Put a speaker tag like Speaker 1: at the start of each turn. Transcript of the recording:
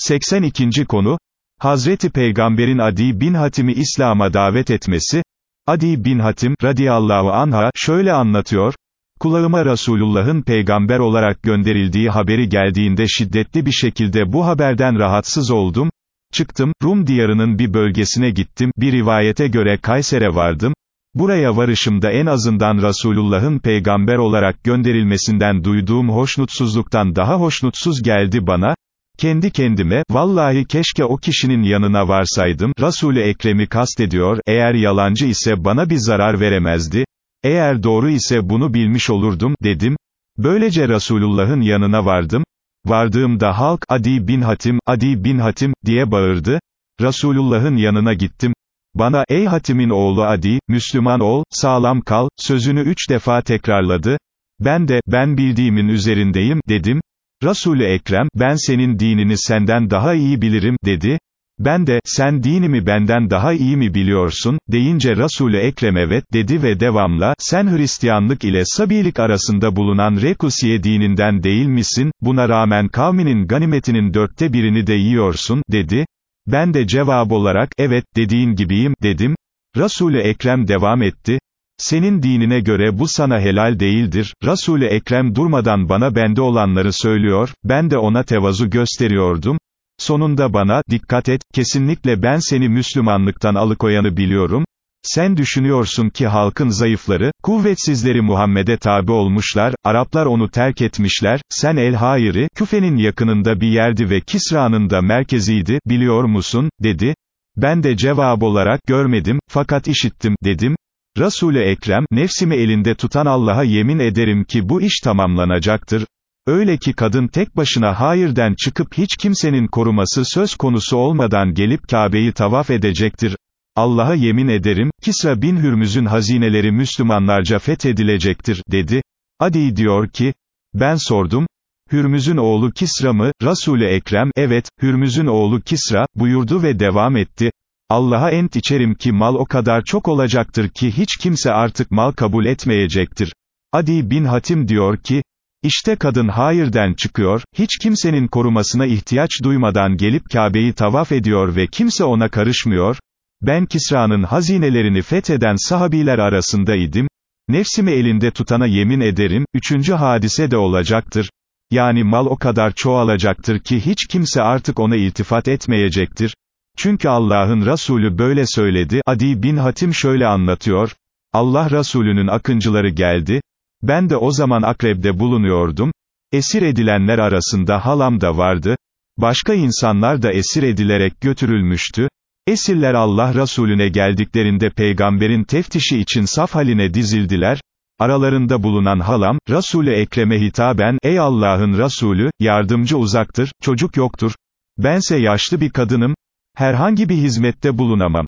Speaker 1: 82. konu, Hazreti Peygamberin Adi bin Hatim'i İslam'a davet etmesi, Adi bin Hatim, radiyallahu anha, şöyle anlatıyor, kulağıma Resulullah'ın peygamber olarak gönderildiği haberi geldiğinde şiddetli bir şekilde bu haberden rahatsız oldum, çıktım, Rum diyarının bir bölgesine gittim, bir rivayete göre Kayser'e vardım, buraya varışımda en azından Resulullah'ın peygamber olarak gönderilmesinden duyduğum hoşnutsuzluktan daha hoşnutsuz geldi bana, kendi kendime, vallahi keşke o kişinin yanına varsaydım, Resul-i Ekrem'i kastediyor, eğer yalancı ise bana bir zarar veremezdi, eğer doğru ise bunu bilmiş olurdum, dedim, böylece Resulullah'ın yanına vardım, vardığımda halk, Adi bin Hatim, Adi bin Hatim, diye bağırdı, Resulullah'ın yanına gittim, bana, ey Hatim'in oğlu Adi, Müslüman ol, sağlam kal, sözünü üç defa tekrarladı, ben de, ben bildiğimin üzerindeyim, dedim, Resul-i Ekrem, ben senin dinini senden daha iyi bilirim, dedi. Ben de, sen dinimi benden daha iyi mi biliyorsun, deyince Resul-i Ekrem evet, dedi ve devamla, sen Hristiyanlık ile Sabilik arasında bulunan Rekusiye dininden değil misin, buna rağmen kavminin ganimetinin dörtte birini de yiyorsun, dedi. Ben de cevap olarak, evet, dediğin gibiyim, dedim. Resul-i Ekrem devam etti, senin dinine göre bu sana helal değildir, Resul-i Ekrem durmadan bana bende olanları söylüyor, ben de ona tevazu gösteriyordum, sonunda bana, dikkat et, kesinlikle ben seni Müslümanlıktan alıkoyanı biliyorum, sen düşünüyorsun ki halkın zayıfları, kuvvetsizleri Muhammed'e tabi olmuşlar, Araplar onu terk etmişler, sen El-Hayri, Küfe'nin yakınında bir yerdi ve Kisra'nın da merkeziydi, biliyor musun, dedi, ben de cevap olarak, görmedim, fakat işittim, dedim, Resul-i Ekrem, nefsimi elinde tutan Allah'a yemin ederim ki bu iş tamamlanacaktır. Öyle ki kadın tek başına hayırden çıkıp hiç kimsenin koruması söz konusu olmadan gelip Kabe'yi tavaf edecektir. Allah'a yemin ederim, Kisra bin Hürmüz'ün hazineleri Müslümanlarca fethedilecektir, dedi. Adi diyor ki, ben sordum, Hürmüz'ün oğlu Kisra mı, Resul-i Ekrem, evet, Hürmüz'ün oğlu Kisra, buyurdu ve devam etti, Allah'a ent içerim ki mal o kadar çok olacaktır ki hiç kimse artık mal kabul etmeyecektir. Adi bin Hatim diyor ki, işte kadın hayırden çıkıyor, hiç kimsenin korumasına ihtiyaç duymadan gelip Kabe'yi tavaf ediyor ve kimse ona karışmıyor, ben Kisra'nın hazinelerini fetheden sahabiler arasındaydım, nefsimi elinde tutana yemin ederim, üçüncü hadise de olacaktır, yani mal o kadar çoğalacaktır ki hiç kimse artık ona iltifat etmeyecektir, çünkü Allah'ın Resulü böyle söyledi, Adi bin Hatim şöyle anlatıyor, Allah Resulü'nün akıncıları geldi, ben de o zaman Akreb'de bulunuyordum, esir edilenler arasında halam da vardı, başka insanlar da esir edilerek götürülmüştü, esirler Allah Resulüne geldiklerinde peygamberin teftişi için saf haline dizildiler, aralarında bulunan halam, Resulü Ekrem'e hitaben, ey Allah'ın Resulü, yardımcı uzaktır, çocuk yoktur, bense yaşlı bir kadınım, herhangi bir hizmette bulunamam.